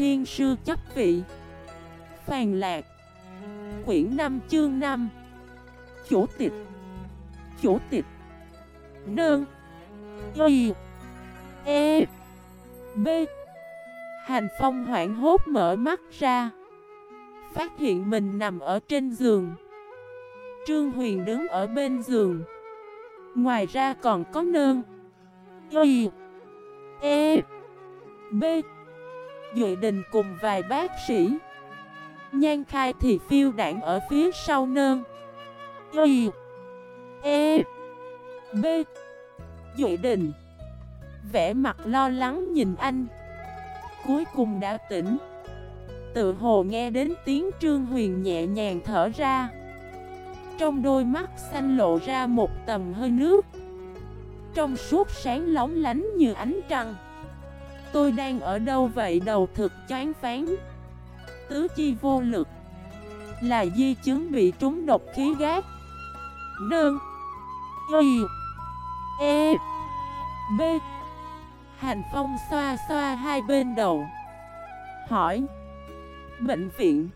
thiên sư chấp vị. Phàn lạc. Quyển 5 chương 5 Chủ tịch. Chủ tịch. Nương. Y. E. B. Hành Phong hoảng hốt mở mắt ra. Phát hiện mình nằm ở trên giường. Trương Huyền đứng ở bên giường. Ngoài ra còn có nơn Y. E. B. Duệ Đình cùng vài bác sĩ. Nhan khai thì phiêu đạn ở phía sau nơn. Y E B. Duệ Đình Vẽ mặt lo lắng nhìn anh. Cuối cùng đã tỉnh. Tự hồ nghe đến tiếng Trương Huyền nhẹ nhàng thở ra. Trong đôi mắt xanh lộ ra một tầm hơi nước. Trong suốt sáng lóng lánh như ánh trăng. Tôi đang ở đâu vậy? Đầu thực chán phán. Tứ chi vô lực. Là di chứng bị trúng độc khí gác. Nương. Y. E. B. Hành Phong xoa xoa hai bên đầu. Hỏi. Bệnh viện.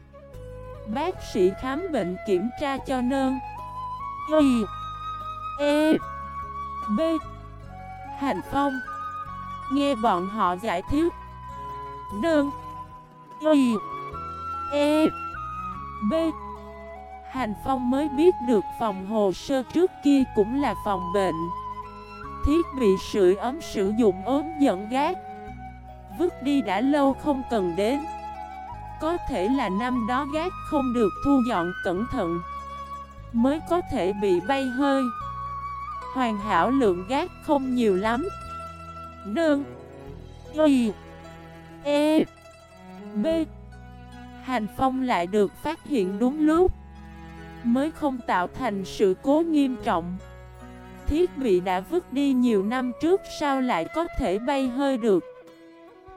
Bác sĩ khám bệnh kiểm tra cho nơn Y. E. B. Hành Phong. Nghe bọn họ giải thích. Đơn. Y. E. B. Hành Phong mới biết được phòng hồ sơ trước kia cũng là phòng bệnh. Thiết bị sưởi ấm sử dụng ốm dẫn gác. Vứt đi đã lâu không cần đến. Có thể là năm đó gác không được thu dọn cẩn thận. Mới có thể bị bay hơi. Hoàn hảo lượng gác không nhiều lắm. Nương. Y. E. B. Hành Phong lại được phát hiện đúng lúc Mới không tạo thành sự cố nghiêm trọng. Thiết bị đã vứt đi nhiều năm trước sao lại có thể bay hơi được?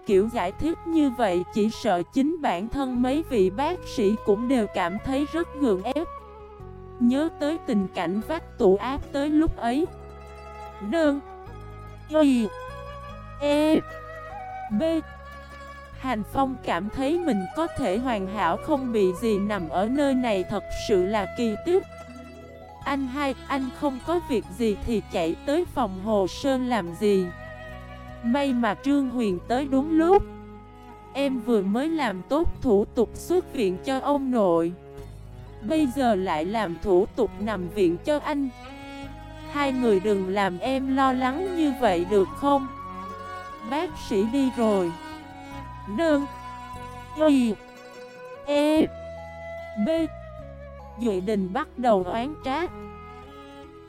Kiểu giải thích như vậy chỉ sợ chính bản thân mấy vị bác sĩ cũng đều cảm thấy rất gượng ép. Nhớ tới tình cảnh vách tủ áp tới lúc ấy. Nương, Y. E B. Hành Phong cảm thấy mình có thể hoàn hảo không bị gì nằm ở nơi này thật sự là kỳ tích. Anh hai, anh không có việc gì thì chạy tới phòng Hồ Sơn làm gì? May mà Trương Huyền tới đúng lúc. Em vừa mới làm tốt thủ tục xuất viện cho ông nội. Bây giờ lại làm thủ tục nằm viện cho anh. Hai người đừng làm em lo lắng như vậy được không? Bác sĩ đi rồi. Nương. Y. E. B. Duệ Đình bắt đầu oán trách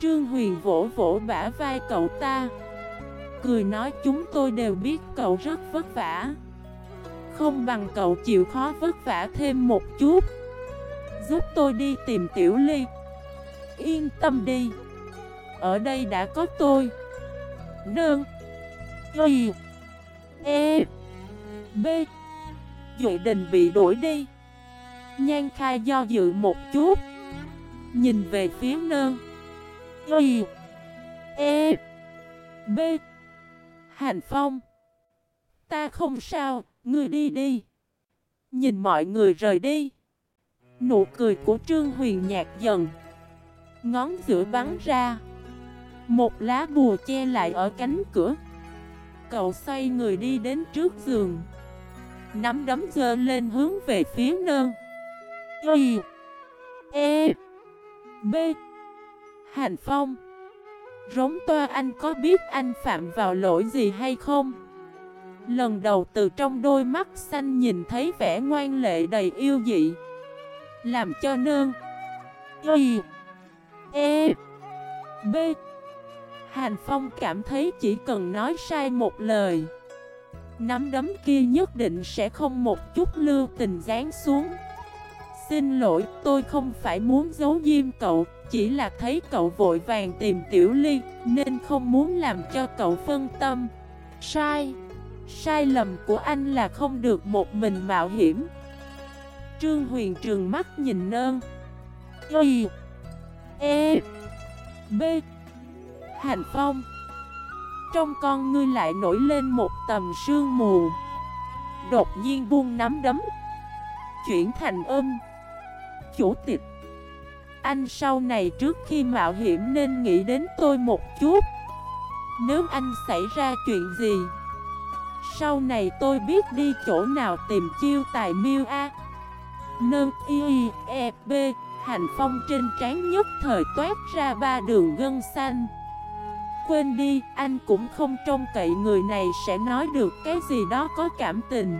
Trương Huyền vỗ vỗ bả vai cậu ta. Cười nói, chúng tôi đều biết cậu rất vất vả. Không bằng cậu chịu khó vất vả thêm một chút. Giúp tôi đi tìm Tiểu Ly. Yên tâm đi. Ở đây đã có tôi. Nương. Y. E B. Duệ Đình bị đuổi đi. Nhan khai do dự một chút. Nhìn về phía nơn. Y E B. Hành Phong. Ta không sao, ngươi đi đi. Nhìn mọi người rời đi. Nụ cười của Trương Huyền nhạt dần. Ngón giữa bắn ra. Một lá bùa che lại ở cánh cửa. Cậu xoay người đi đến trước giường. Nắm đấm dơ lên hướng về phía nơn Y E B. Hành Phong. Rống toa anh có biết anh phạm vào lỗi gì hay không? Lần đầu từ trong đôi mắt xanh nhìn thấy vẻ ngoan lệ đầy yêu dị. Làm cho nương Y E B. Hàn Phong cảm thấy chỉ cần nói sai một lời Nắm đấm kia nhất định sẽ không một chút lưu tình dán xuống. Xin lỗi, tôi không phải muốn giấu diêm cậu Chỉ là thấy cậu vội vàng tìm Tiểu Ly Nên không muốn làm cho cậu phân tâm. Sai Sai lầm của anh là không được một mình mạo hiểm. Trương Huyền trường mắt nhìn nơn. Y E B. Hành Phong. Trong con ngươi lại nổi lên một tầm sương mù. Đột nhiên buông nắm đấm. Chuyển thành âm. Chủ tịch. Anh sau này trước khi mạo hiểm nên nghĩ đến tôi một chút. Nếu anh xảy ra chuyện gì, Sau này tôi biết đi chỗ nào tìm chiêu tài miêu A. Nâng y e b. Hành phong trên trán nhất thời toát ra ba đường gân xanh. Quên đi, anh cũng không trông cậy người này sẽ nói được cái gì đó có cảm tình.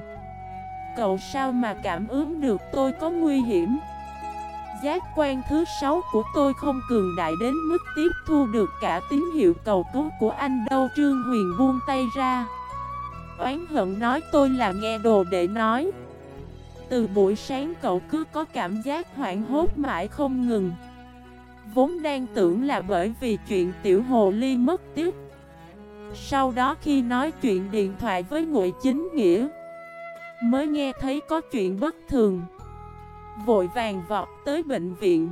Cậu sao mà cảm ứng được tôi có nguy hiểm? Giác quan thứ sáu của tôi không cường đại đến mức tiếp thu được cả tín hiệu cầu cứu của anh đâu. Trương Huyền buông tay ra. Oán hận nói tôi là nghe đồ để nói. Từ buổi sáng cậu cứ có cảm giác hoảng hốt mãi không ngừng. Vốn đang tưởng là bởi vì chuyện tiểu hồ ly mất tiếp Sau đó khi nói chuyện điện thoại với Ngụy Chính Nghĩa, Mới nghe thấy có chuyện bất thường. Vội vàng vọt tới bệnh viện.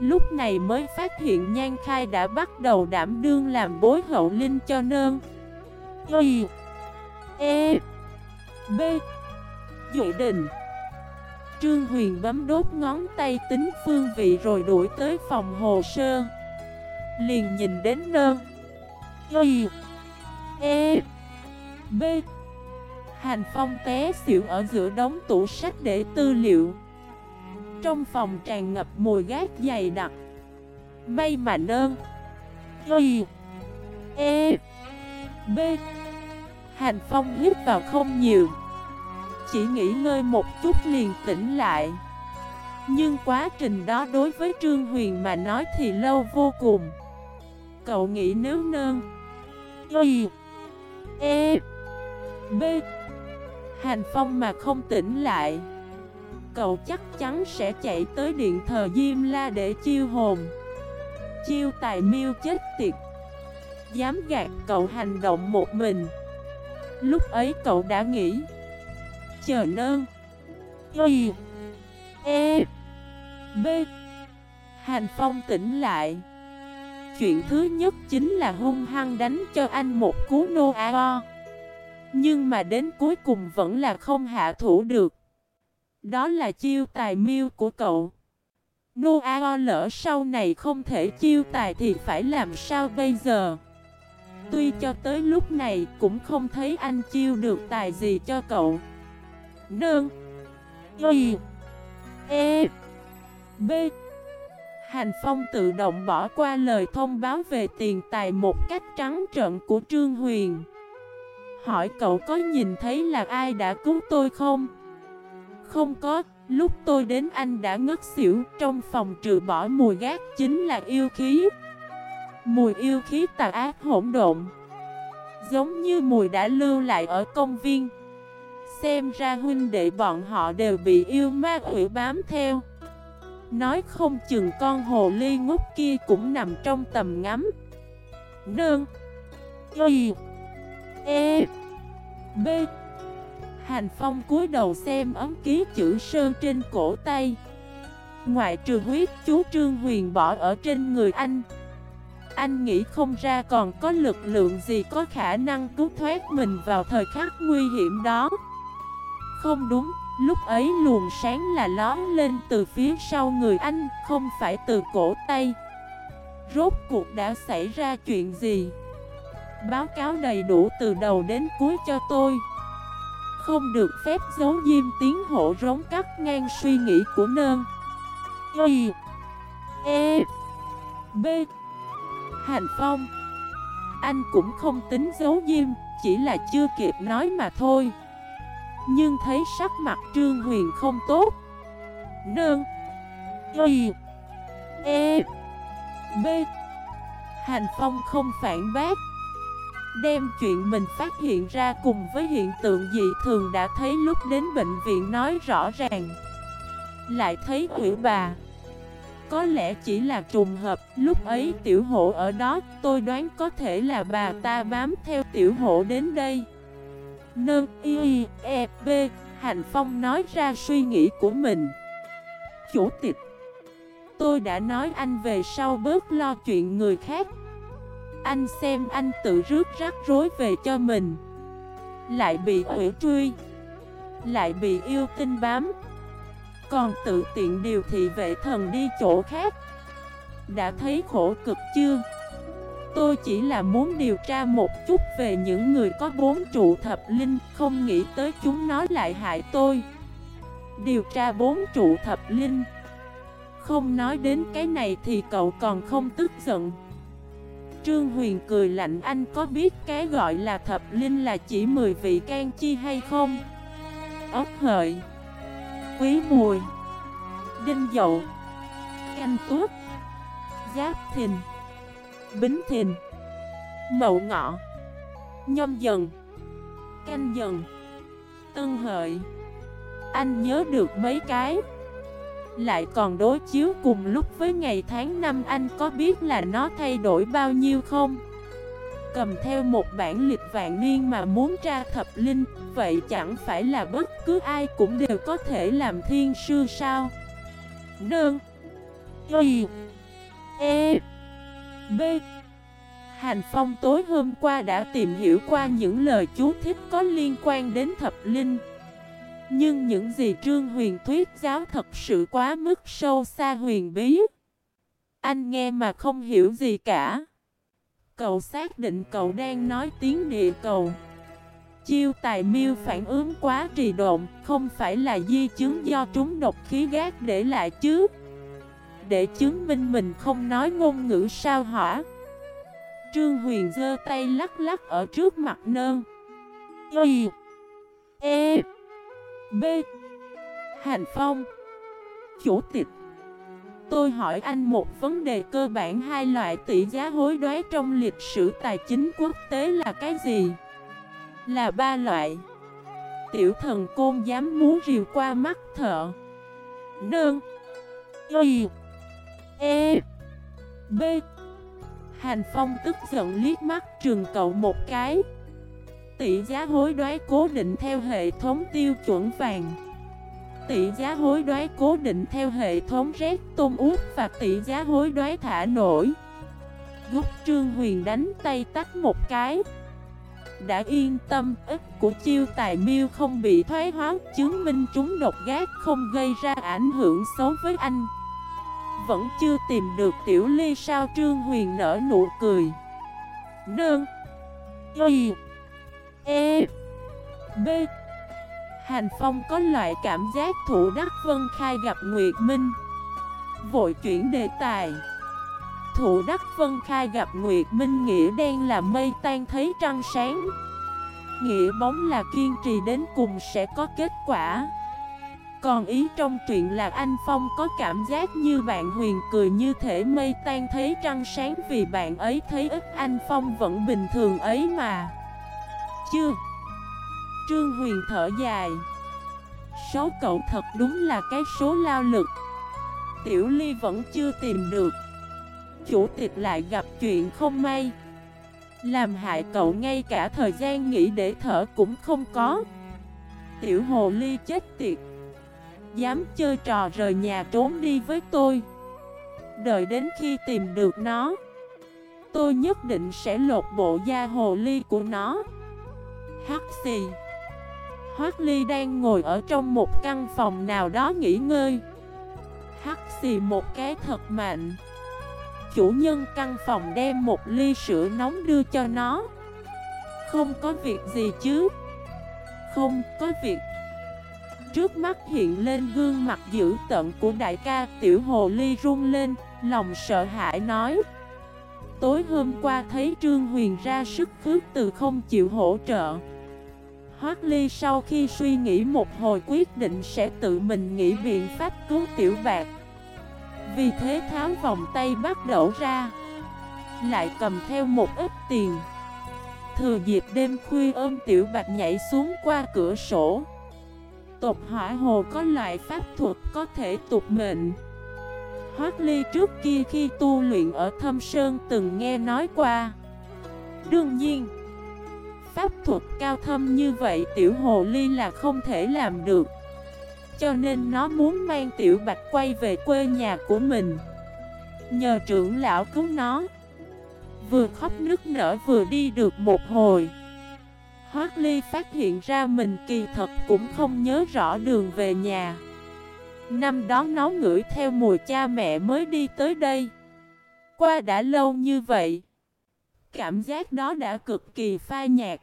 Lúc này mới phát hiện Nhan Khai đã bắt đầu đảm đương làm bối hậu linh cho nơn. Y E B Dụ đình Trương Huyền bấm đốt ngón tay tính phương vị rồi đuổi tới phòng hồ sơ. Liền nhìn đến nơ Y E B. Hành Phong té xỉu ở giữa đống tủ sách để tư liệu. Trong phòng tràn ngập mùi gác dày đặc. May mà nơn Y E B. Hành Phong hít vào không nhiều chỉ nghỉ ngơi một chút liền tỉnh lại. Nhưng quá trình đó đối với Trương Huyền mà nói thì lâu vô cùng. Cậu nghĩ nếu nơn, Y E B, Hành Phong mà không tỉnh lại, Cậu chắc chắn sẽ chạy tới điện thờ Diêm La để chiêu hồn, Chiêu tài miêu chết tiệt. Dám gạt cậu hành động một mình. Lúc ấy cậu đã nghĩ chờ nơn Y E B. Hành Phong tỉnh lại. Chuyện thứ nhất chính là hung hăng đánh cho anh một cú nô a Nhưng mà đến cuối cùng vẫn là không hạ thủ được. Đó là chiêu tài miêu của cậu. Nô a lỡ sau này không thể chiêu tài thì phải làm sao bây giờ? Tuy cho tới lúc này cũng không thấy anh chiêu được tài gì cho cậu. Nương. Y E B. Hành Phong tự động bỏ qua lời thông báo về tiền tài một cách trắng trợn của Trương Huyền. Hỏi cậu có nhìn thấy là ai đã cứu tôi không? Không có, lúc tôi đến anh đã ngất xỉu Trong phòng trừ bỏ mùi gác chính là yêu khí. Mùi yêu khí tà ác hỗn độn Giống như mùi đã lưu lại ở công viên. Xem ra huynh đệ bọn họ đều bị yêu ma quỷ bám theo. Nói không chừng con hồ ly ngốc kia cũng nằm trong tầm ngắm. Nương. Y. E. B. Hành Phong cúi đầu xem ấm ký chữ sơn trên cổ tay. Ngoại trừ huyết chú Trương Huyền bỏ ở trên người anh. Anh nghĩ không ra còn có lực lượng gì có khả năng cứu thoát mình vào thời khắc nguy hiểm đó không đúng, lúc ấy luồng sáng là lón lên từ phía sau người anh, không phải từ cổ tay. Rốt cuộc đã xảy ra chuyện gì? Báo cáo đầy đủ từ đầu đến cuối cho tôi. Không được phép giấu diêm tiếng hộ rống cắt ngang suy nghĩ của nơn. Y E B Hành Phong Anh cũng không tính giấu diêm, chỉ là chưa kịp nói mà thôi. Nhưng thấy sắc mặt Trương Huyền không tốt. Nương. Y. E. B. Hành Phong không phản bác. Đem chuyện mình phát hiện ra cùng với hiện tượng dị thường đã thấy lúc đến bệnh viện nói rõ ràng. Lại thấy quỷ bà. Có lẽ chỉ là trùng hợp, Lúc ấy tiểu hộ ở đó, Tôi đoán có thể là bà ta bám theo tiểu hộ đến đây. Nâng y e b Hành Phong nói ra suy nghĩ của mình. Chủ tịch, Tôi đã nói anh về sau bớt lo chuyện người khác. Anh xem anh tự rước rắc rối về cho mình. Lại bị ủy truy, Lại bị yêu tinh bám. Còn tự tiện điều thị vệ thần đi chỗ khác. Đã thấy khổ cực chưa? Tôi chỉ là muốn điều tra một chút về những người có bốn trụ thập linh, Không nghĩ tới chúng nó lại hại tôi. Điều tra bốn trụ thập linh. Không nói đến cái này thì cậu còn không tức giận. Trương Huyền cười lạnh, anh có biết cái gọi là thập linh là chỉ 10 vị can chi hay không? Ốc hợi. Quý mùi. Đinh dậu. Canh tuốt Giáp thìn. Bính thìn. Mậu ngọ. Nhâm dần. Canh dần. Tân hợi. Anh nhớ được mấy cái? Lại còn đối chiếu cùng lúc với ngày tháng năm anh có biết là nó thay đổi bao nhiêu không? Cầm theo một bản lịch vạn niên mà muốn tra thập linh Vậy chẳng phải là bất cứ ai cũng đều có thể làm thiên sư sao? Nương, Y. E. B Hành Phong tối hôm qua đã tìm hiểu qua những lời chú thích có liên quan đến thập linh nhưng những gì Trương Huyền thuyết giáo thật sự quá mức sâu xa huyền bí. Anh nghe mà không hiểu gì cả. Cậu xác định cậu đang nói tiếng địa cầu. Chiêu tài miêu phản ứng quá trì độn, không phải là di chứng do trúng độc khí gác để lại chứ. Để chứng minh mình không nói ngôn ngữ sao hỏa. Trương Huyền giơ tay lắc lắc ở trước mặt nơn. Y E B. Hành Phong Chủ tịch Tôi hỏi anh một vấn đề cơ bản hai loại tỷ giá hối đoái trong lịch sử tài chính quốc tế là cái gì? Là ba loại Tiểu thần côn dám muốn rìu qua mắt thợ Nương Y E B. Hành Phong tức giận liếc mắt trường cậu một cái. Tỷ giá hối đoái cố định theo hệ thống tiêu chuẩn vàng. Tỷ giá hối đoái cố định theo hệ thống rét, tôm út và tỷ giá hối đoái thả nổi. Gúc Trương Huyền đánh tay tắt một cái. Đã yên tâm, ức của chiêu tài miêu không bị thoái hóa, Chứng minh chúng độc gác không gây ra ảnh hưởng xấu với anh. Vẫn chưa tìm được tiểu ly sao Trương Huyền nở nụ cười. Nương. Y. E. B. Hành Phong có loại cảm giác thủ đắc Vân Khai gặp Nguyệt Minh. Vội chuyển đề tài. Thủ đắc Vân Khai gặp Nguyệt Minh nghĩa đen là mây tan thấy trăng sáng. Nghĩa bóng là kiên trì đến cùng sẽ có kết quả. Còn ý trong chuyện là anh Phong có cảm giác như bạn Huyền cười như thể mây tan thấy trăng sáng Vì bạn ấy thấy ít, anh Phong vẫn bình thường ấy mà. Chưa Trương Huyền thở dài. Số cậu thật đúng là cái số lao lực. Tiểu Ly vẫn chưa tìm được. Chủ tịch lại gặp chuyện không may. Làm hại cậu ngay cả thời gian nghỉ để thở cũng không có. Tiểu Hồ Ly chết tiệt. Dám chơi trò rời nhà trốn đi với tôi. Đợi đến khi tìm được nó, Tôi nhất định sẽ lột bộ da hồ ly của nó. Hắc xì. Hoác Ly đang ngồi ở trong một căn phòng nào đó nghỉ ngơi. Hắc xì một cái thật mạnh. Chủ nhân căn phòng đem một ly sữa nóng đưa cho nó. Không có việc gì chứ? Không có việc Trước mắt hiện lên gương mặt dữ tận của đại ca Tiểu hồ ly run lên, Lòng sợ hãi nói. Tối hôm qua thấy Trương Huyền ra sức phước từ không chịu hỗ trợ. Hoác Ly sau khi suy nghĩ một hồi quyết định sẽ tự mình nghĩ biện pháp cứu tiểu bạc. Vì thế tháo vòng tay bắt đổ ra, Lại cầm theo một ít tiền. Thừa dịp đêm khuya ôm tiểu bạc nhảy xuống qua cửa sổ. Tộc hỏa hồ có loại pháp thuật có thể tục mệnh. Hoác Ly trước kia khi tu luyện ở Thâm Sơn từng nghe nói qua. Đương nhiên, Pháp thuật cao thâm như vậy tiểu hồ ly là không thể làm được. Cho nên nó muốn mang tiểu bạch quay về quê nhà của mình. Nhờ trưởng lão cứu nó, Vừa khóc nức nở vừa đi được một hồi. Hoác Ly phát hiện ra mình kỳ thật cũng không nhớ rõ đường về nhà. Năm đó nó ngửi theo mùi cha mẹ mới đi tới đây. Qua đã lâu như vậy, Cảm giác đó đã cực kỳ phai nhạt.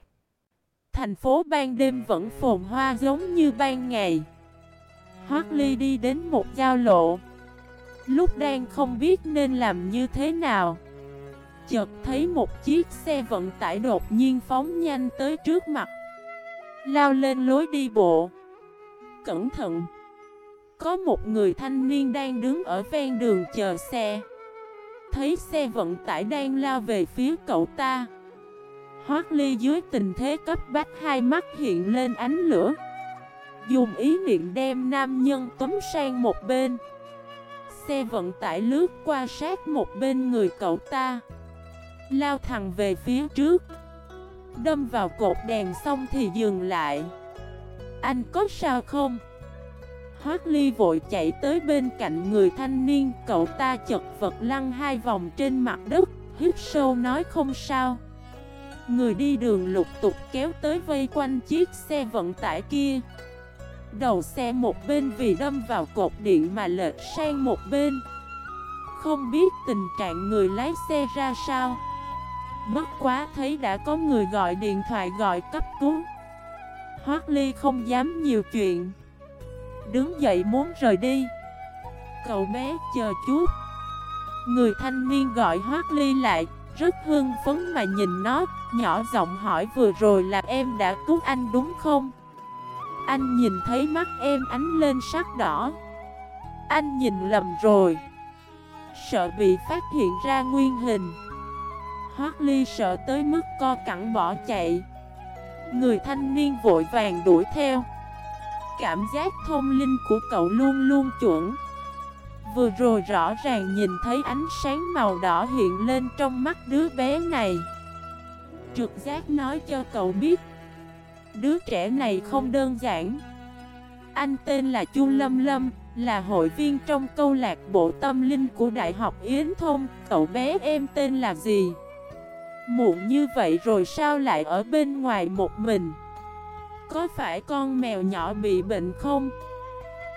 Thành phố ban đêm vẫn phồn hoa giống như ban ngày. Hoác Ly đi đến một giao lộ. Lúc đang không biết nên làm như thế nào. Chợt thấy một chiếc xe vận tải đột nhiên phóng nhanh tới trước mặt. Lao lên lối đi bộ. Cẩn thận. Có một người thanh niên đang đứng ở ven đường chờ xe. Thấy xe vận tải đang lao về phía cậu ta. Hoác ly dưới tình thế cấp bách hai mắt hiện lên ánh lửa. Dùng ý niệm đem nam nhân tấm sang một bên. Xe vận tải lướt qua sát một bên người cậu ta. Lao thẳng về phía trước. Đâm vào cột đèn xong thì dừng lại. Anh có sao không? Hoác Ly vội chạy tới bên cạnh người thanh niên, Cậu ta chật vật lăn hai vòng trên mặt đất, Hít sâu nói không sao. Người đi đường lục tục kéo tới vây quanh chiếc xe vận tải kia. Đầu xe một bên vì đâm vào cột điện mà lệch sang một bên. Không biết tình trạng người lái xe ra sao. Bất quá thấy đã có người gọi điện thoại gọi cấp cứu. Hoác Ly không dám nhiều chuyện. Đứng dậy muốn rời đi. Cậu bé, chờ chút. Người thanh niên gọi Hoác Ly lại, Rất hưng phấn mà nhìn nó. Nhỏ giọng hỏi, vừa rồi là em đã cứu anh đúng không? Anh nhìn thấy mắt em ánh lên sắc đỏ. Anh nhìn lầm rồi. Sợ bị phát hiện ra nguyên hình. Hoác Ly sợ tới mức co cẳng bỏ chạy. Người thanh niên vội vàng đuổi theo. Cảm giác thông linh của cậu luôn luôn chuẩn. Vừa rồi rõ ràng nhìn thấy ánh sáng màu đỏ hiện lên trong mắt đứa bé này. Trực giác nói cho cậu biết, Đứa trẻ này không đơn giản. Anh tên là Chu Lâm Lâm, Là hội viên trong câu lạc bộ tâm linh của Đại học Yến Thông. Cậu bé em tên là gì? Muộn như vậy rồi sao lại ở bên ngoài một mình? Có phải con mèo nhỏ bị bệnh không?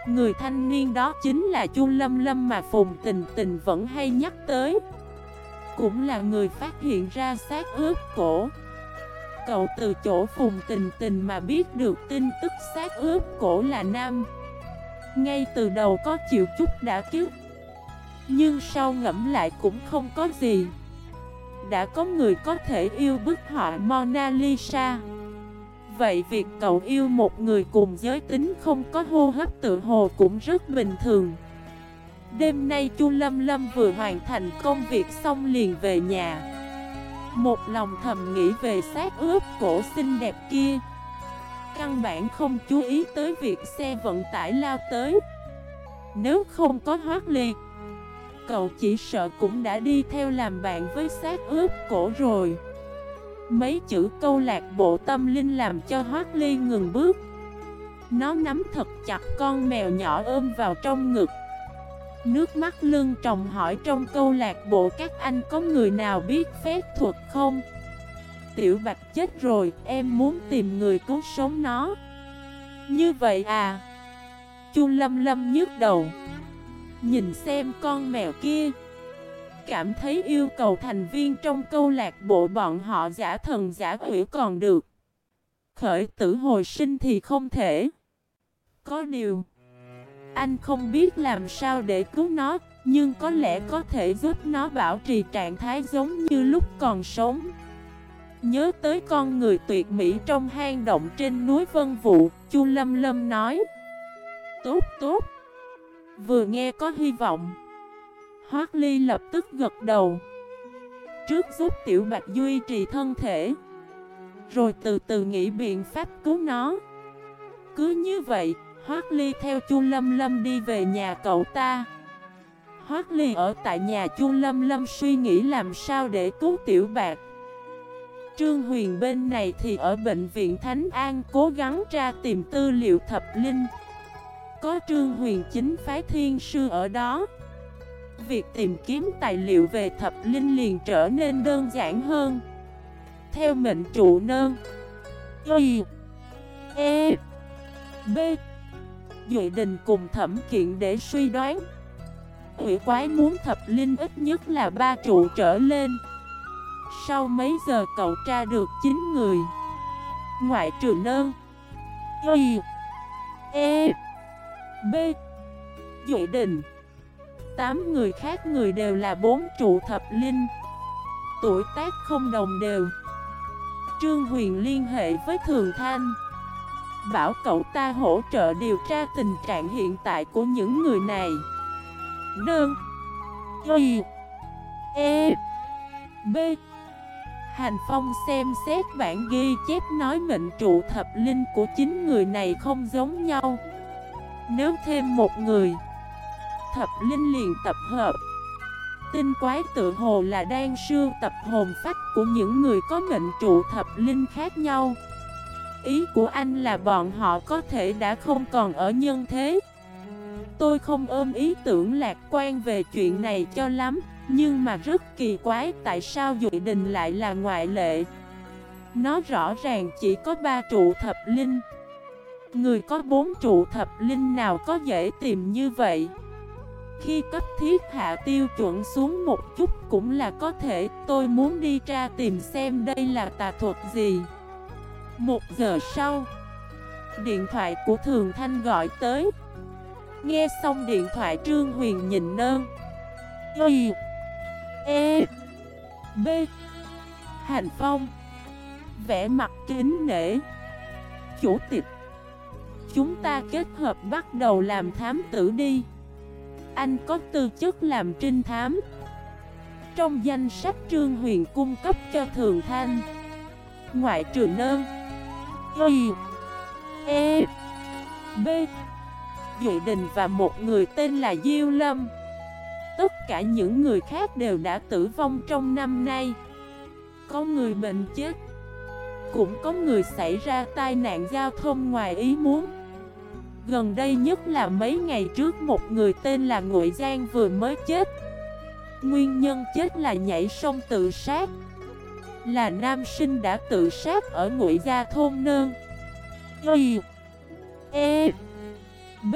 Người thanh niên đó chính là Chu Lâm Lâm mà Phùng Tình Tình vẫn hay nhắc tới. Cũng là người phát hiện ra xác ướp cổ. Cậu từ chỗ Phùng Tình Tình mà biết được tin tức xác ướp cổ là nam. Ngay từ đầu có chịu chút đã kiếp Nhưng sau ngẫm lại cũng không có gì đã có người có thể yêu bức họa Mona Lisa. Vậy việc cậu yêu một người cùng giới tính không có hô hấp tự hồ cũng rất bình thường. Đêm nay Chu Lâm Lâm vừa hoàn thành công việc xong liền về nhà. Một lòng thầm nghĩ về xác ướp cổ xinh đẹp kia. Căn bản không chú ý tới việc xe vận tải lao tới. Nếu không có hoác liệt Cậu chỉ sợ cũng đã đi theo làm bạn với xác ướp cổ rồi. Mấy chữ câu lạc bộ tâm linh làm cho Hoác Ly ngừng bước. Nó nắm thật chặt con mèo nhỏ ôm vào trong ngực. Nước mắt lưng trồng hỏi trong câu lạc bộ các anh có người nào biết phép thuật không? Tiểu Bạch chết rồi, em muốn tìm người cứu sống nó. Như vậy à? Chu Lâm Lâm nhức đầu. Nhìn xem con mèo kia. Cảm thấy yêu cầu thành viên trong câu lạc bộ bọn họ giả thần giả quỷ còn được. Khởi tử hồi sinh thì không thể. Có điều, Anh không biết làm sao để cứu nó, Nhưng có lẽ có thể giúp nó bảo trì trạng thái giống như lúc còn sống. Nhớ tới con người tuyệt mỹ trong hang động trên núi Vân Vụ Chu Lâm Lâm nói. Tốt tốt. Vừa nghe có hy vọng. Hoác Ly lập tức gật đầu. Trước giúp Tiểu Bạch duy trì thân thể. Rồi từ từ nghĩ biện pháp cứu nó. Cứ như vậy, Hoác Ly theo Chu Lâm Lâm đi về nhà cậu ta. Hoác Ly ở tại nhà Chu Lâm Lâm suy nghĩ làm sao để cứu Tiểu Bạch. Trương Huyền bên này thì ở bệnh viện Thánh An cố gắng ra tìm tư liệu thập linh có Trương Huyền chính phái thiên sư ở đó. Việc tìm kiếm tài liệu về thập linh liền trở nên đơn giản hơn. Theo mệnh trụ nơn, Y E B Duệ đình cùng thẩm kiện để suy đoán. Quỷ quái muốn thập linh ít nhất là ba trụ trở lên. Sau mấy giờ cậu tra được 9 người? Ngoại trừ nơn, Y E B. Duệ đình Tám người khác người đều là bốn trụ thập linh. Tuổi tác không đồng đều. Trương Huyền liên hệ với Thường Thanh. Bảo cậu ta hỗ trợ điều tra tình trạng hiện tại của những người này. Đơn. Y. E. B. Hành Phong xem xét bản ghi chép nói mệnh trụ thập linh của chính người này không giống nhau. Nếu thêm một người, Thập linh liền tập hợp. Tinh quái tự hồ là đang sưu tập hồn phách của những người có mệnh trụ thập linh khác nhau. Ý của anh là bọn họ có thể đã không còn ở nhân thế. Tôi không ôm ý tưởng lạc quan về chuyện này cho lắm, Nhưng mà rất kỳ quái tại sao Dụy Đình lại là ngoại lệ. Nó rõ ràng chỉ có ba trụ thập linh. Người có bốn trụ thập linh nào có dễ tìm như vậy? Khi cấp thiết hạ tiêu chuẩn xuống một chút cũng là có thể. Tôi muốn đi ra tìm xem đây là tà thuật gì. Một giờ sau, Điện thoại của Thường Thanh gọi tới. Nghe xong điện thoại, Trương Huyền nhìn nơn. Y E B, Hành Phong. Vẽ mặt kính nể. Chủ tịch. Chúng ta kết hợp bắt đầu làm thám tử đi. Anh có tư chất làm trinh thám. Trong danh sách Trương Huyền cung cấp cho Thường Thanh, Ngoại trừ nơn, Y E B Duệ Đình và một người tên là Diêu Lâm. Tất cả những người khác đều đã tử vong trong năm nay. Có người bệnh chết, Cũng có người xảy ra tai nạn giao thông ngoài ý muốn. Gần đây nhất là mấy ngày trước một người tên là Ngụy Giang vừa mới chết. Nguyên nhân chết là nhảy sông tự sát. Là nam sinh đã tự sát ở Ngụy Gia Thôn Nơn. Y E B.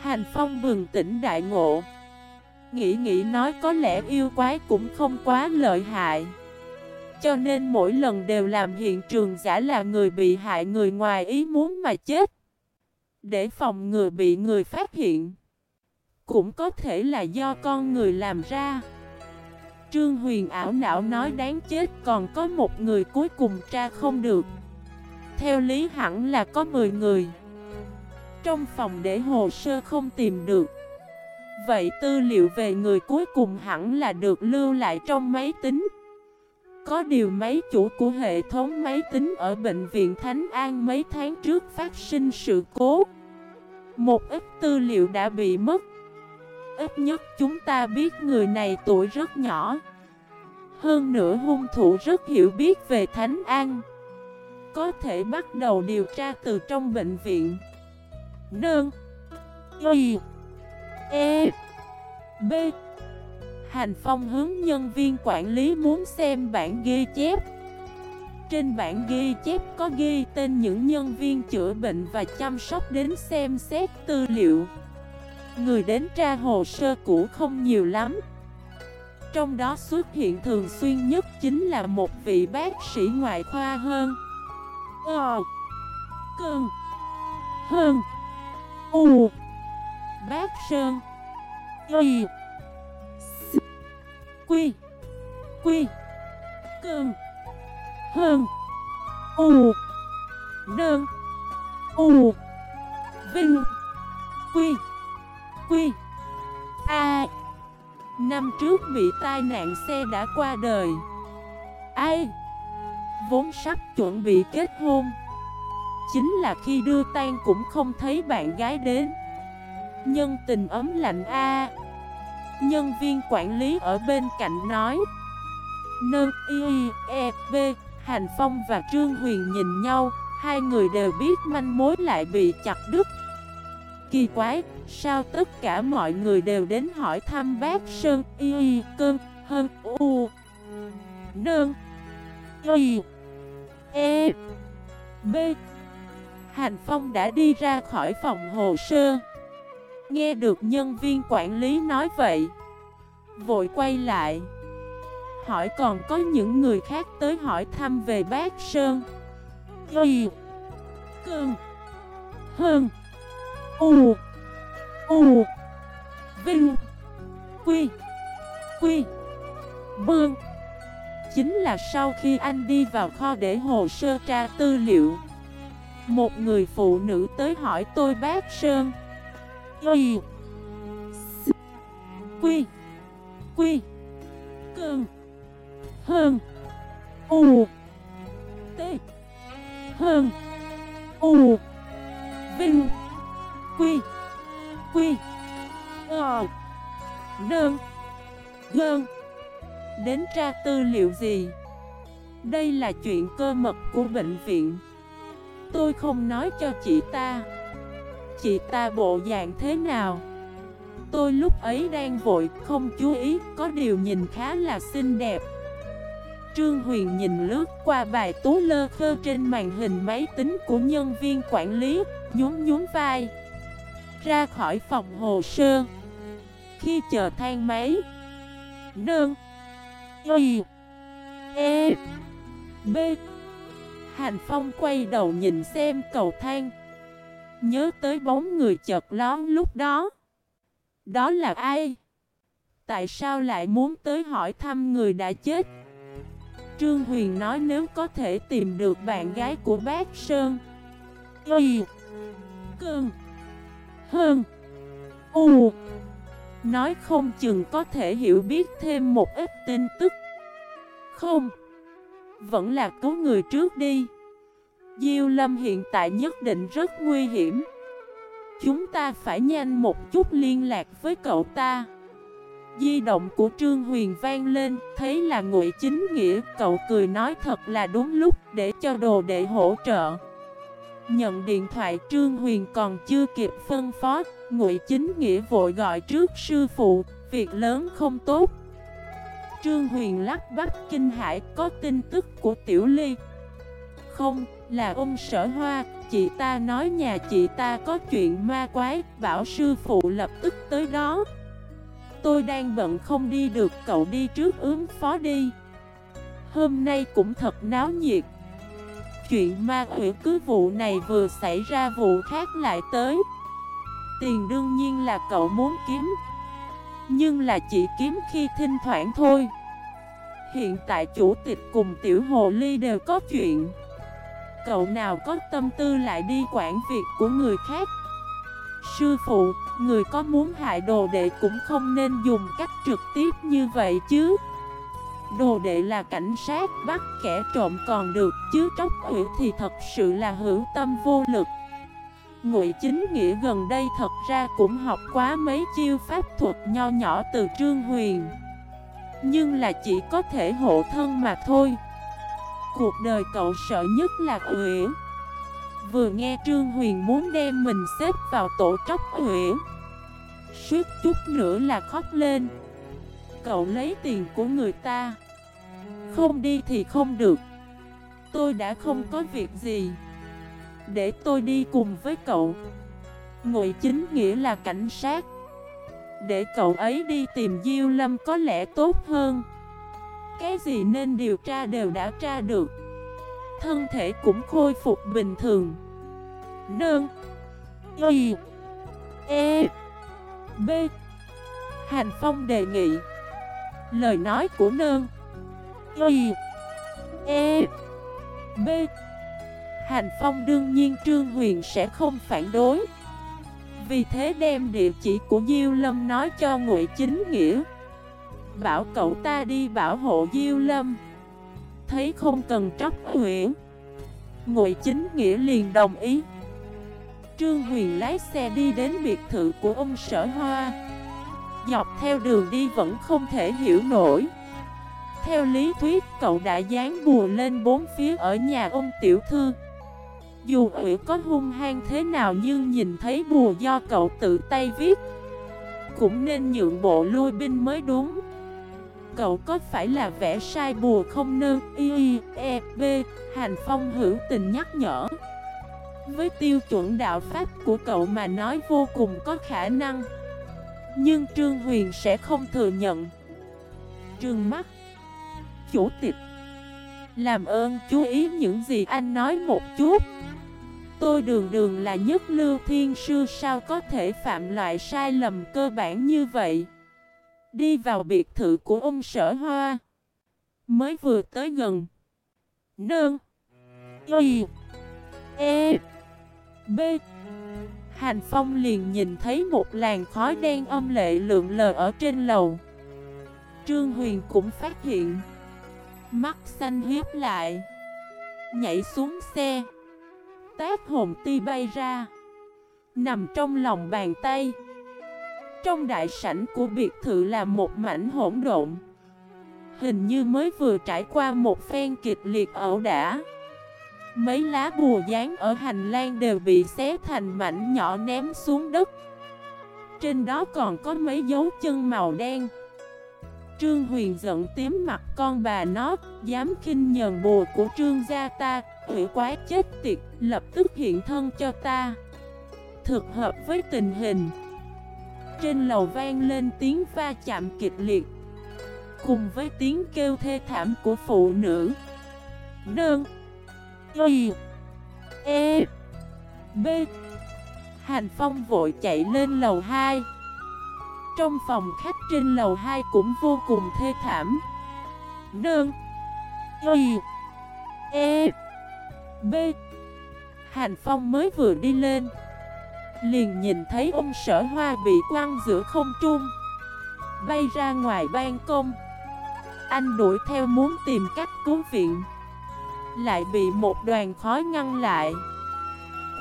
Hành Phong bừng tỉnh đại ngộ. Nghĩ nghĩ nói có lẽ yêu quái cũng không quá lợi hại. Cho nên mỗi lần đều làm hiện trường giả là người bị hại người ngoài ý muốn mà chết. Để phòng ngừa bị người phát hiện. Cũng có thể là do con người làm ra. Trương Huyền ảo não nói đáng chết, còn có một người cuối cùng tra không được. Theo lý hẳn là có 10 người. Trong phòng để hồ sơ không tìm được. Vậy tư liệu về người cuối cùng hẳn là được lưu lại trong máy tính. Có điều máy chủ của hệ thống máy tính ở Bệnh viện Thánh An mấy tháng trước phát sinh sự cố. Một ít tư liệu đã bị mất. Ít nhất chúng ta biết người này tuổi rất nhỏ. Hơn nữa hung thủ rất hiểu biết về Thánh An. Có thể bắt đầu điều tra từ trong bệnh viện. Nương Y. E. B. Hành Phong hướng nhân viên quản lý muốn xem bản ghi chép. Trên bản ghi chép có ghi tên những nhân viên chữa bệnh và chăm sóc đến xem xét tư liệu. Người đến tra hồ sơ cũ không nhiều lắm. Trong đó xuất hiện thường xuyên nhất chính là một vị bác sĩ ngoại khoa hơn. Ờ Cơn Hơn U, Bác Sơn, Y. Quy Quy cường, Hơn U Đơn U Vinh Quy Quy. A Năm trước bị tai nạn xe đã qua đời. Ai Vốn sắp chuẩn bị kết hôn. Chính là khi đưa tan cũng không thấy bạn gái đến. Nhân tình ấm lạnh a. Nhân viên quản lý ở bên cạnh nói. Nâng y e b Hành Phong và Trương Huyền nhìn nhau. Hai người đều biết manh mối lại bị chặt đứt. Kỳ quái, sao tất cả mọi người đều đến hỏi thăm bác Sơn? Y Cơn Hơn U. Nương Y E B. Hành Phong đã đi ra khỏi phòng hồ sơ. Nghe được nhân viên quản lý nói vậy, Vội quay lại. Hỏi còn có những người khác tới hỏi thăm về bác Sơn. Y Cơn Hơn U U, Vinh, Quy Quy, Bương. Chính là sau khi anh đi vào kho để hồ sơ tra tư liệu, Một người phụ nữ tới hỏi tôi bác Sơn. Y Quy. Quy. Cơn Hơn U. T. Hơn U. Vinh. Quy. Quy. Ờ. Nơn Gơn. Đến tra tư liệu gì? Đây là chuyện cơ mật của bệnh viện. Tôi không nói cho chị ta. Chị ta bộ dạng thế nào? Tôi lúc ấy đang vội, không chú ý, Có điều nhìn khá là xinh đẹp. Trương Huyền nhìn lướt qua bài tú lơ khơ trên màn hình máy tính của nhân viên quản lý, Nhún nhún vai. Ra khỏi phòng hồ sơ. Khi chờ thang máy. Nương. Y. E. B. Hành Phong quay đầu nhìn xem cầu thang. Nhớ tới bóng người chợt lón lúc đó. Đó là ai? Tại sao lại muốn tới hỏi thăm người đã chết? Trương Huyền nói nếu có thể tìm được bạn gái của bác Sơn. Y. Cương. Hơn. U. Nói không chừng có thể hiểu biết thêm một ít tin tức. Không. Vẫn là cứu người trước đi. Diêu Lâm hiện tại nhất định rất nguy hiểm. Chúng ta phải nhanh một chút liên lạc với cậu ta. Di động của Trương Huyền vang lên Thấy là ngụy chính nghĩa Cậu cười nói thật là đúng lúc Để cho đồ đệ hỗ trợ. Nhận điện thoại Trương Huyền còn chưa kịp phân phó Ngụy chính nghĩa vội gọi trước sư phụ Việc lớn không tốt. Trương Huyền lắc bắt kinh hải Có tin tức của Tiểu Ly. Không, là ông sở hoa, Chị ta nói nhà chị ta có chuyện ma quái, Bảo sư phụ lập tức tới đó. Tôi đang bận không đi được, Cậu đi trước ướm phó đi. Hôm nay cũng thật náo nhiệt. Chuyện ma quỷ cứ vụ này vừa xảy ra vụ khác lại tới. Tiền đương nhiên là cậu muốn kiếm. Nhưng là chỉ kiếm khi thinh thoảng thôi. Hiện tại chủ tịch cùng tiểu hồ ly đều có chuyện. Cậu nào có tâm tư lại đi quản việc của người khác? Sư phụ, người có muốn hại đồ đệ cũng không nên dùng cách trực tiếp như vậy chứ. Đồ đệ là cảnh sát bắt kẻ trộm còn được chứ tróc ủy thì thật sự là hữu tâm vô lực. Ngụy chính nghĩa gần đây thật ra cũng học quá mấy chiêu pháp thuật nho nhỏ từ Trương Huyền. Nhưng là chỉ có thể hộ thân mà thôi. Cuộc đời cậu sợ nhất là Uyển Vừa nghe Trương Huyền muốn đem mình xếp vào tổ tróc Uyển Suốt chút nữa là khóc lên. Cậu lấy tiền của người ta. Không đi thì không được. Tôi đã không có việc gì. Để tôi đi cùng với cậu. Ngụy chính nghĩa là cảnh sát. Để cậu ấy đi tìm Diêu Lâm có lẽ tốt hơn. Cái gì nên điều tra đều đã tra được. Thân thể cũng khôi phục bình thường. Nương. Y. E. B. Hành Phong đề nghị. Lời nói của nương. Y. E. B. Hành Phong đương nhiên Trương Huyền sẽ không phản đối. Vì thế đem địa chỉ của Diêu Lâm nói cho Ngụy Chính Nghĩa. Bảo cậu ta đi bảo hộ Diêu Lâm. Thấy không cần tróc huyển Ngụy Chính Nghĩa liền đồng ý. Trương Huyền lái xe đi đến biệt thự của ông Sở Hoa. Dọc theo đường đi vẫn không thể hiểu nổi. Theo lý thuyết, cậu đã dán bùa lên bốn phía ở nhà ông Tiểu Thư. Dù ủy có hung hăng thế nào nhưng nhìn thấy bùa do cậu tự tay viết, Cũng nên nhượng bộ lui binh mới đúng. Cậu có phải là vẽ sai bùa không nơ? Y, E, B. Hành Phong hữu tình nhắc nhở. Với tiêu chuẩn đạo pháp của cậu mà nói vô cùng có khả năng. Nhưng Trương Huyền sẽ không thừa nhận. Trương mắt. Chủ tịch. Làm ơn chú ý những gì anh nói một chút. Tôi đường đường là nhất lưu thiên sư sao có thể phạm loại sai lầm cơ bản như vậy? Đi vào biệt thự của ông sở hoa. Mới vừa tới gần. Nương Y. E. B. Hành Phong liền nhìn thấy một làn khói đen âm lệ lượng lờ ở trên lầu. Trương Huyền cũng phát hiện. Mắt xanh hiếp lại. Nhảy xuống xe. Tát hồn ti bay ra. Nằm trong lòng bàn tay. Trong đại sảnh của biệt thự là một mảnh hỗn độn. Hình như mới vừa trải qua một phen kịch liệt ẩu đả. Mấy lá bùa dán ở hành lang đều bị xé thành mảnh nhỏ ném xuống đất. Trên đó còn có mấy dấu chân màu đen. Trương Huyền giận tím mặt con bà nó, Dám khinh nhờn bùa của trương gia ta, Hủy quái chết tiệt, Lập tức hiện thân cho ta. Thực hợp với tình hình trên lầu vang lên tiếng va chạm kịch liệt. Cùng với tiếng kêu thê thảm của phụ nữ. Đơn Y. E. B. Hành Phong vội chạy lên lầu 2 Trong phòng khách trên lầu 2 cũng vô cùng thê thảm. Đơn Y. E. B. Hành Phong mới vừa đi lên. Liền nhìn thấy ông sở hoa bị quăng giữa không trung. Bay ra ngoài ban công. Anh đuổi theo muốn tìm cách cứu viện. Lại bị một đoàn khói ngăn lại.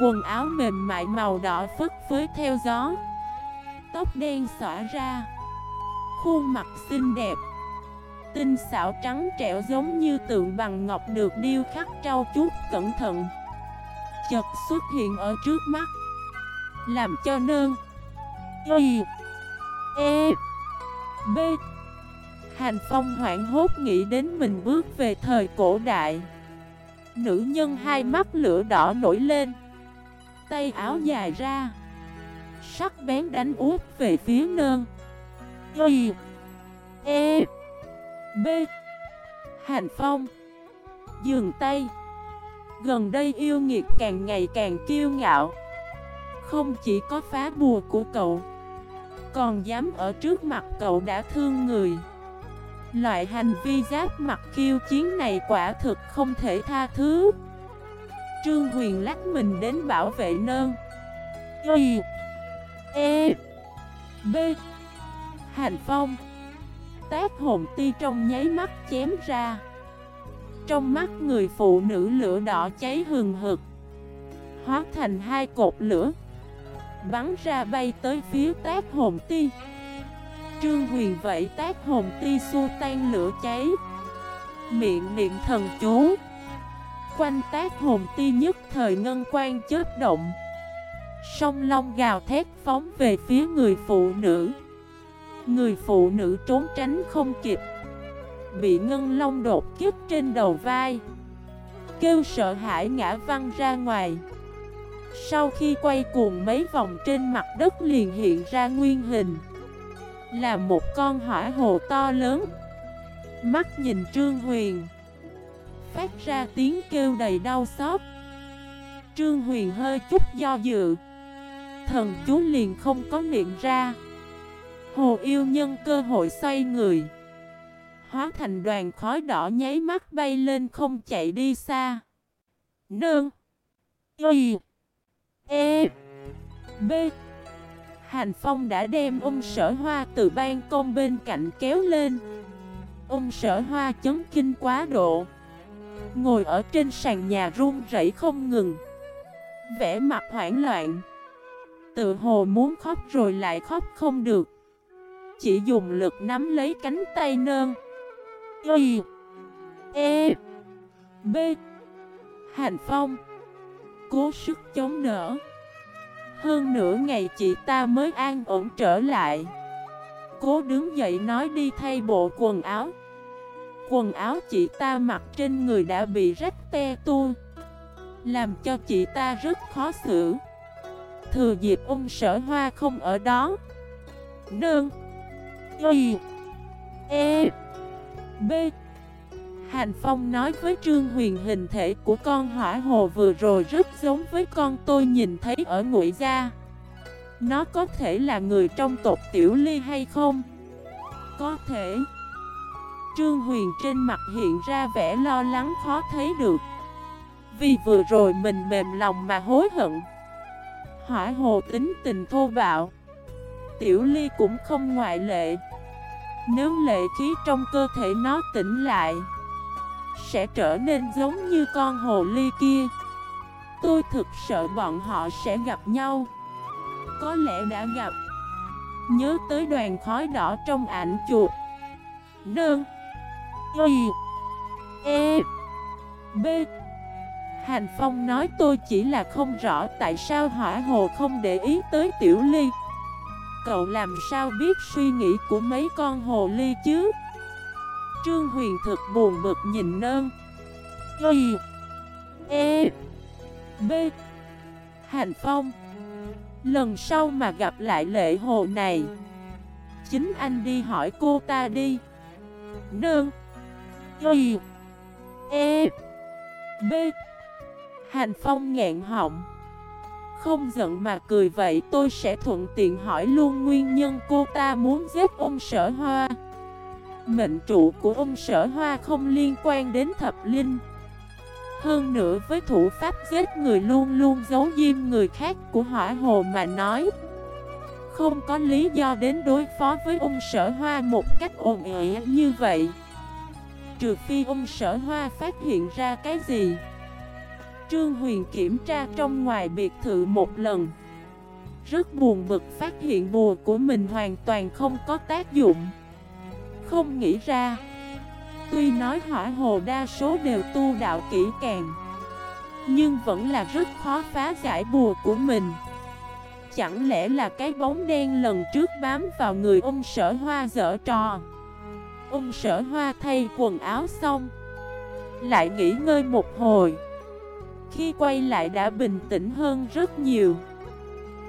Quần áo mềm mại màu đỏ phất phới theo gió. Tóc đen xõa ra. Khuôn mặt xinh đẹp. Tinh xảo trắng trẻo giống như tượng bằng ngọc được điêu khắc trau chuốt cẩn thận. Chật xuất hiện ở trước mắt. Làm cho nơn Y. E. B. Hành Phong hoảng hốt nghĩ đến mình bước về thời cổ đại. Nữ nhân hai mắt lửa đỏ nổi lên. Tay áo dài ra. Sắc bén đánh út về phía nơn Y. E. B. Hành Phong. Dường tay. Gần đây yêu nghiệt càng ngày càng kiêu ngạo. Không chỉ có phá bùa của cậu, Còn dám ở trước mặt cậu đã thương người. Loại hành vi giáp mặt kiêu chiến này quả thực không thể tha thứ. Trương Huyền lách mình đến bảo vệ nơn. Y E B. Hành Phong. Tác hồn ti trong nháy mắt chém ra. Trong mắt người phụ nữ lửa đỏ cháy hừng hực. Hóa thành hai cột lửa. Bắn ra bay tới phía tác hồn ti. Trương Huyền vậy tác hồn ti xua tan lửa cháy. Miệng niệm thần chú. Quanh tác hồn ti nhất thời ngân quan chớp động. Sông long gào thét phóng về phía người phụ nữ. Người phụ nữ trốn tránh không kịp. Bị ngân long đột kiếp trên đầu vai. Kêu sợ hãi ngã văng ra ngoài. Sau khi quay cuồng mấy vòng trên mặt đất liền hiện ra nguyên hình. Là một con hỏa hồ to lớn. Mắt nhìn Trương Huyền. Phát ra tiếng kêu đầy đau xót. Trương Huyền hơi chút do dự. Thần chú liền không có miệng ra. Hồ yêu nhân cơ hội xoay người. Hóa thành đoàn khói đỏ nháy mắt bay lên không chạy đi xa. Nương. Y. E B. Hành Phong đã đem ông sở hoa từ ban công bên cạnh kéo lên. Ông sở hoa chấn kinh quá độ. Ngồi ở trên sàn nhà run rẩy không ngừng. Vẽ mặt hoảng loạn. Tự hồ muốn khóc rồi lại khóc không được. Chỉ dùng lực nắm lấy cánh tay nơn. Y E B. Hành Phong Cố sức chống đỡ Hơn nửa ngày chị ta mới an ổn trở lại. Cố đứng dậy nói đi thay bộ quần áo. Quần áo chị ta mặc trên người đã bị rách te tu Làm cho chị ta rất khó xử. Thừa dịp ông sở hoa không ở đó. Nương, Y E B Hành Phong nói với Trương Huyền hình thể của con hỏa hồ vừa rồi rất giống với con tôi nhìn thấy ở ngụy gia. Nó có thể là người trong tộc Tiểu Ly hay không? Có thể. Trương Huyền trên mặt hiện ra vẻ lo lắng khó thấy được. Vì vừa rồi mình mềm lòng mà hối hận. Hỏa hồ tính tình thô bạo. Tiểu Ly cũng không ngoại lệ. Nếu lệ khí trong cơ thể nó tỉnh lại sẽ trở nên giống như con hồ ly kia. Tôi thực sợ bọn họ sẽ gặp nhau. Có lẽ đã gặp. Nhớ tới đoàn khói đỏ trong ảnh chuột. Đơn Y. E. B. Hành Phong nói tôi chỉ là không rõ tại sao hỏa hồ không để ý tới tiểu ly. Cậu làm sao biết suy nghĩ của mấy con hồ ly chứ? Trương Huyền thực buồn bực nhìn nơn Y E B, Hành Phong. Lần sau mà gặp lại lệ hồ này, Chính anh đi hỏi cô ta đi. Nương Y E B, Hành Phong nghẹn họng. Không giận mà cười vậy tôi sẽ thuận tiện hỏi luôn nguyên nhân cô ta muốn giết ông sở hoa. Mệnh trụ của ông sở hoa không liên quan đến thập linh. Hơn nữa với thủ pháp giết người luôn luôn giấu diêm người khác của hỏa hồ mà nói, Không có lý do đến đối phó với ông sở hoa một cách ồn ẻ như vậy. Trừ phi ông sở hoa phát hiện ra cái gì? Trương Huyền kiểm tra trong ngoài biệt thự một lần. Rất buồn bực phát hiện bùa của mình hoàn toàn không có tác dụng. Không nghĩ ra. Tuy nói hỏa hồ đa số đều tu đạo kỹ càng, Nhưng vẫn là rất khó phá giải bùa của mình. Chẳng lẽ là cái bóng đen lần trước bám vào người ông sở hoa dở trò? Ông sở hoa thay quần áo xong, Lại nghỉ ngơi một hồi. Khi quay lại đã bình tĩnh hơn rất nhiều.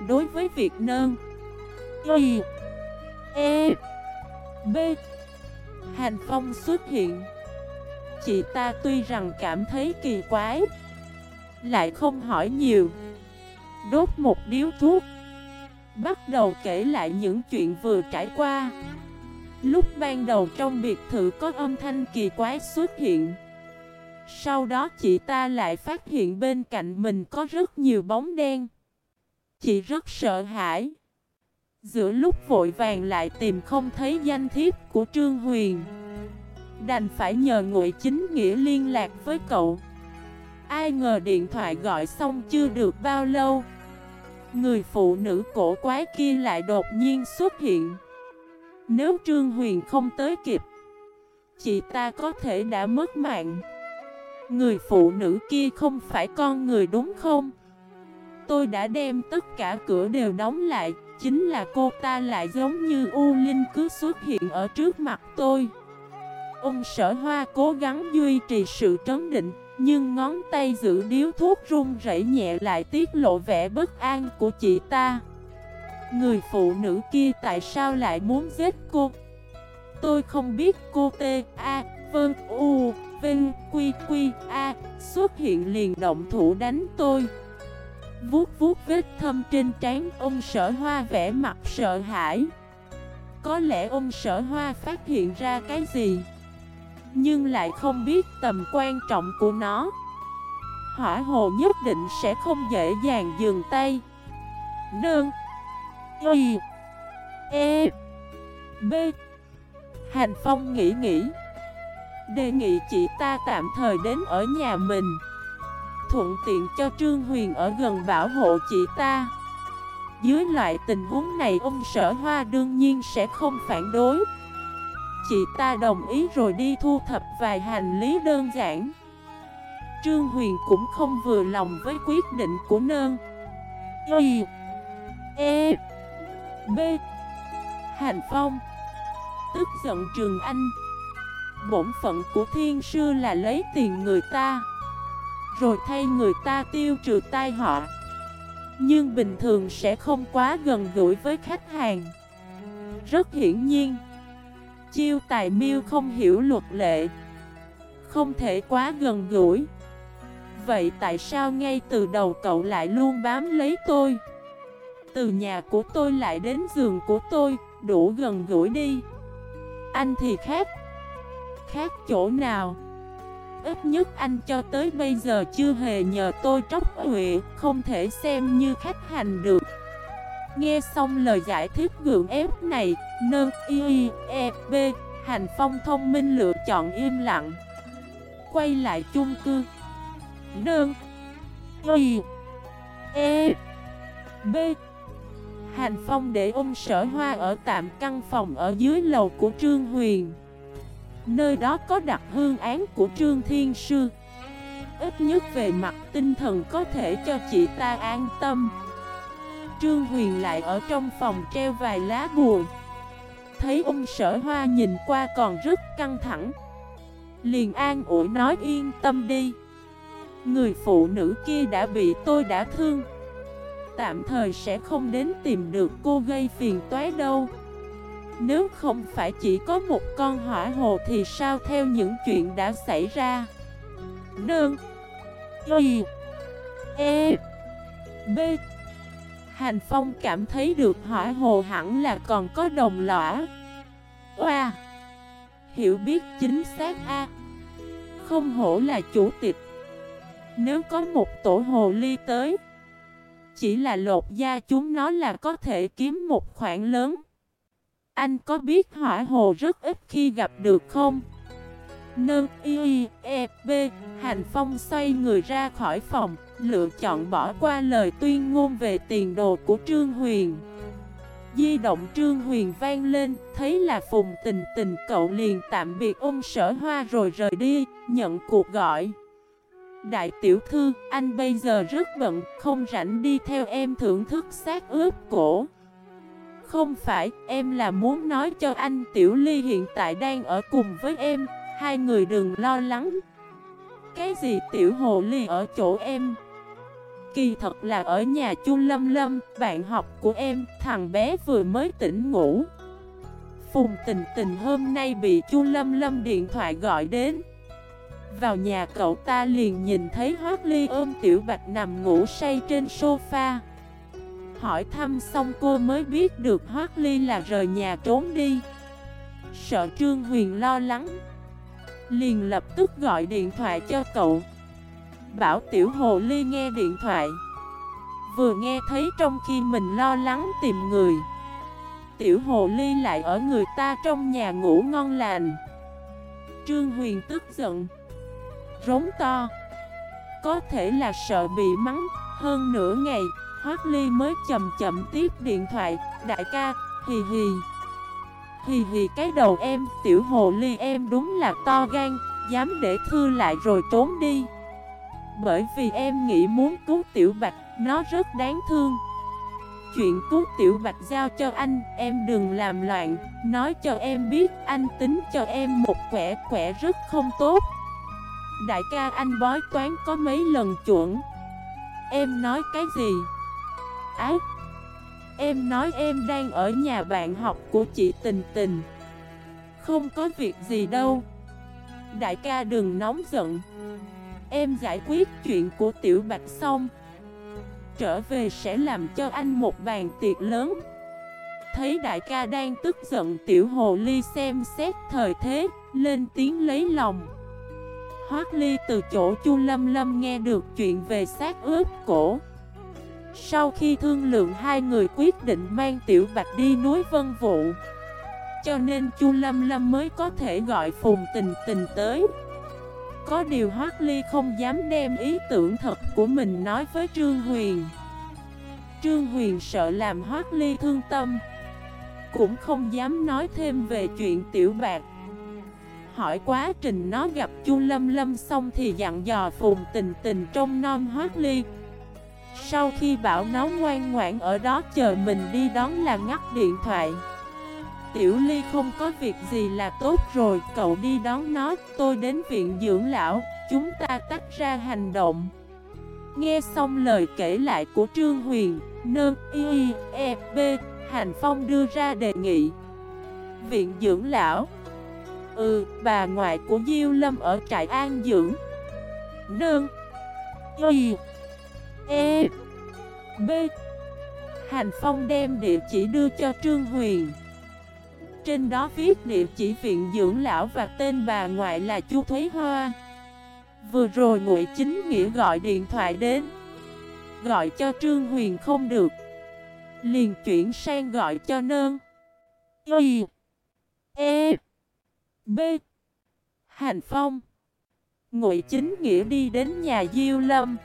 Đối với việc nơn Y E B Hành Phong xuất hiện. Chị ta tuy rằng cảm thấy kỳ quái, Lại không hỏi nhiều. Đốt một điếu thuốc, Bắt đầu kể lại những chuyện vừa trải qua. Lúc ban đầu trong biệt thự có âm thanh kỳ quái xuất hiện. Sau đó chị ta lại phát hiện bên cạnh mình có rất nhiều bóng đen. Chị rất sợ hãi. Giữa lúc vội vàng lại tìm không thấy danh thiếp của Trương Huyền. Đành phải nhờ ngụy chính nghĩa liên lạc với cậu. Ai ngờ điện thoại gọi xong chưa được bao lâu, Người phụ nữ cổ quái kia lại đột nhiên xuất hiện. Nếu Trương Huyền không tới kịp, Chị ta có thể đã mất mạng. Người phụ nữ kia không phải con người đúng không? Tôi đã đem tất cả cửa đều đóng lại. Chính là cô ta lại giống như U Linh cứ xuất hiện ở trước mặt tôi. Ông sở hoa cố gắng duy trì sự trấn định Nhưng ngón tay giữ điếu thuốc run rẩy nhẹ lại tiết lộ vẻ bất an của chị ta. Người phụ nữ kia tại sao lại muốn giết cô? Tôi không biết cô T, A, Vân, U, Vinh, Quy, Quy, A Xuất hiện liền động thủ đánh tôi. Vuốt vuốt vết thâm trên trán, ông sở hoa vẽ mặt sợ hãi. Có lẽ ông sở hoa phát hiện ra cái gì, Nhưng lại không biết tầm quan trọng của nó. Hỏa hồ nhất định sẽ không dễ dàng dừng tay. Nương, Y E B. Hành Phong nghĩ nghĩ, Đề nghị chị ta tạm thời đến ở nhà mình. Thuận tiện cho Trương Huyền ở gần bảo hộ chị ta. Dưới loại tình huống này, ông sở hoa đương nhiên sẽ không phản đối. Chị ta đồng ý rồi đi thu thập vài hành lý đơn giản. Trương Huyền cũng không vừa lòng với quyết định của nơn. Y E B. Hành Phong. Tức giận Trường Anh. Bổn phận của thiên sư là lấy tiền người ta. Rồi thay người ta tiêu trừ tai họa. Nhưng bình thường sẽ không quá gần gũi với khách hàng. Rất hiển nhiên, Chiêu tài miêu không hiểu luật lệ. Không thể quá gần gũi. Vậy tại sao ngay từ đầu cậu lại luôn bám lấy tôi? Từ nhà của tôi lại đến giường của tôi, Đủ gần gũi đi. Anh thì khác. Khác chỗ nào? Ít nhất anh cho tới bây giờ chưa hề nhờ tôi tróc huệ Không thể xem như khách hành được. Nghe xong lời giải thích gượng ép này Nơ y e b Hành phong thông minh lựa chọn im lặng. Quay lại chung cư. Nương Y E B. Hành Phong để ôm sở hoa ở tạm căn phòng ở dưới lầu của Trương Huyền. Nơi đó có đặt hương án của Trương Thiên Sư. Ít nhất về mặt tinh thần có thể cho chị ta an tâm. Trương Huyền lại ở trong phòng treo vài lá bùa. Thấy ông sở hoa nhìn qua còn rất căng thẳng. Liền an ủi nói, yên tâm đi. Người phụ nữ kia đã bị tôi đã thương. Tạm thời sẽ không đến tìm được cô gây phiền toái đâu. Nếu không phải chỉ có một con hỏa hồ thì sao theo những chuyện đã xảy ra? Nương, Y. E. B. Hành Phong cảm thấy được hỏa hồ hẳn là còn có đồng lõa. Oa. Hiểu biết chính xác A. Không hổ là chủ tịch. Nếu có một tổ hồ ly tới Chỉ là lột da chúng nó là có thể kiếm một khoản lớn. Anh có biết hỏa hồ rất ít khi gặp được không? Nơ y e b. Hành Phong xoay người ra khỏi phòng Lựa chọn bỏ qua lời tuyên ngôn về tiền đồ của Trương Huyền. Di động Trương Huyền vang lên Thấy là Phùng tình tình cậu liền tạm biệt ôm sở hoa rồi rời đi Nhận cuộc gọi. Đại tiểu thư, anh bây giờ rất bận, không rảnh đi theo em thưởng thức xác ướp cổ. Không phải, em là muốn nói cho anh Tiểu Ly hiện tại đang ở cùng với em, hai người đừng lo lắng. Cái gì Tiểu Hồ Ly ở chỗ em? Kỳ thật là ở nhà Chu Lâm Lâm, bạn học của em, thằng bé vừa mới tỉnh ngủ. Phùng tình tình hôm nay bị Chu Lâm Lâm điện thoại gọi đến. Vào nhà cậu ta liền nhìn thấy Hoác Ly ôm Tiểu Bạch nằm ngủ say trên sofa. Hỏi thăm xong cô mới biết được Hoác Ly là rời nhà trốn đi. Sợ Trương Huyền lo lắng, Liền lập tức gọi điện thoại cho cậu. Bảo Tiểu Hồ Ly nghe điện thoại. Vừa nghe thấy trong khi mình lo lắng tìm người, Tiểu Hồ Ly lại ở người ta trong nhà ngủ ngon lành. Trương Huyền tức giận, rống to. Có thể là sợ bị mắng, Hơn nửa ngày Hoác Ly mới chậm chậm tiếp điện thoại. Đại ca, hì hì. Hì hì cái đầu em Tiểu hồ ly em đúng là to gan Dám để thư lại rồi trốn đi. Bởi vì em nghĩ muốn cứu Tiểu Bạch Nó rất đáng thương. Chuyện cứu Tiểu Bạch giao cho anh Em đừng làm loạn Nói cho em biết anh tính cho em một quẻ quẻ rất không tốt. Đại ca anh bói toán có mấy lần chuẩn. Em nói cái gì? Ác Em nói em đang ở nhà bạn học của chị Tình Tình. Không có việc gì đâu. Đại ca đừng nóng giận. Em giải quyết chuyện của Tiểu Bạch xong. Trở về sẽ làm cho anh một bàn tiệc lớn. Thấy đại ca đang tức giận, Tiểu Hồ Ly xem xét thời thế, Lên tiếng lấy lòng. Hoác Ly từ chỗ Chu Lâm Lâm nghe được chuyện về xác ướp cổ. Sau khi thương lượng hai người quyết định mang Tiểu Bạch đi núi Vân vũ, Cho nên Chu Lâm Lâm mới có thể gọi Phùng Tình Tình tới. Có điều Hoác Ly không dám đem ý tưởng thật của mình nói với Trương Huyền. Trương Huyền sợ làm Hoác Ly thương tâm Cũng không dám nói thêm về chuyện Tiểu Bạch. Hỏi quá trình nó gặp Chu Lâm Lâm xong thì dặn dò Phùng Tình Tình trong non hoát ly. Sau khi bảo nó ngoan ngoãn ở đó chờ mình đi đón là ngắt điện thoại. Tiểu Ly không có việc gì là tốt rồi Cậu đi đón nó Tôi đến viện dưỡng lão Chúng ta tách ra hành động. Nghe xong lời kể lại của Trương Huyền Nơ Y E B Hành Phong đưa ra đề nghị. Viện dưỡng lão. Ừ, bà ngoại của Diêu Lâm ở trại an dưỡng. Nương Y E B. Hành Phong đem địa chỉ đưa cho Trương Huyền. Trên đó viết địa chỉ viện dưỡng lão và tên bà ngoại là Chu Thúy Hoa. Vừa rồi Ngụy Chính Nghĩa gọi điện thoại đến, Gọi cho Trương Huyền không được. Liền chuyển sang gọi cho nơn. Y. E. B. Hành Phong. Ngụy Chính Nghĩa đi đến nhà Diêu Lâm.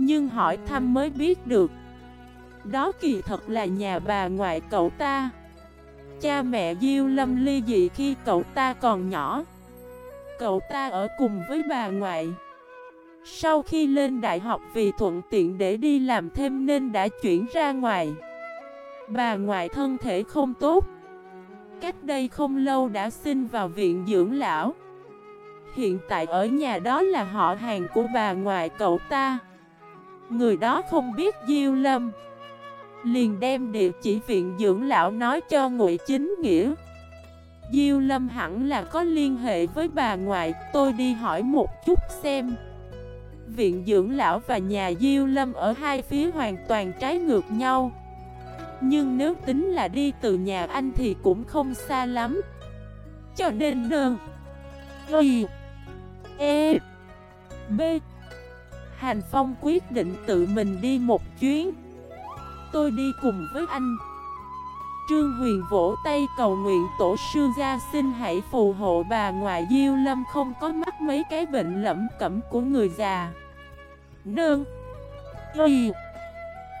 Nhưng hỏi thăm mới biết được. Đó kỳ thật là nhà bà ngoại cậu ta. Cha mẹ Diêu Lâm ly dị khi cậu ta còn nhỏ. Cậu ta ở cùng với bà ngoại. Sau khi lên đại học vì thuận tiện để đi làm thêm nên đã chuyển ra ngoài. Bà ngoại thân thể không tốt. Cách đây không lâu đã xin vào viện dưỡng lão. Hiện tại ở nhà đó là họ hàng của bà ngoại cậu ta. Người đó không biết Diêu Lâm. Liền đem địa chỉ viện dưỡng lão nói cho Ngụy Chính Nghĩa. Diêu Lâm hẳn là có liên hệ với bà ngoại, Tôi đi hỏi một chút xem. Viện dưỡng lão và nhà Diêu Lâm ở hai phía hoàn toàn trái ngược nhau. Nhưng nếu tính là đi từ nhà anh thì cũng không xa lắm. Cho nên đơn Y E B Hành Phong quyết định tự mình đi một chuyến. Tôi đi cùng với anh. Trương Huyền vỗ tay cầu nguyện tổ sư gia xin hãy phù hộ bà ngoại Diêu Lâm không có mắc mấy cái bệnh lẩm cẩm của người già. Nương. Y.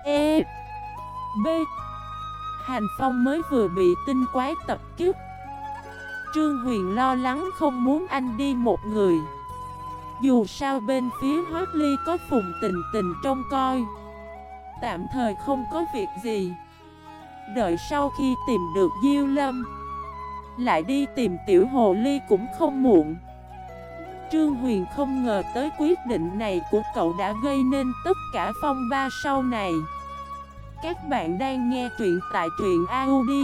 E. B. Hành Phong mới vừa bị tinh quái tập kích. Trương Huyền lo lắng không muốn anh đi một người. Dù sao bên phía Hoác Ly có phùng tình tình trông coi. Tạm thời không có việc gì. Đợi sau khi tìm được Diêu Lâm, Lại đi tìm Tiểu Hồ Ly cũng không muộn. Trương Huyền không ngờ tới quyết định này của cậu đã gây nên tất cả phong ba sau này. Các bạn đang nghe truyện tại truyện audio.fif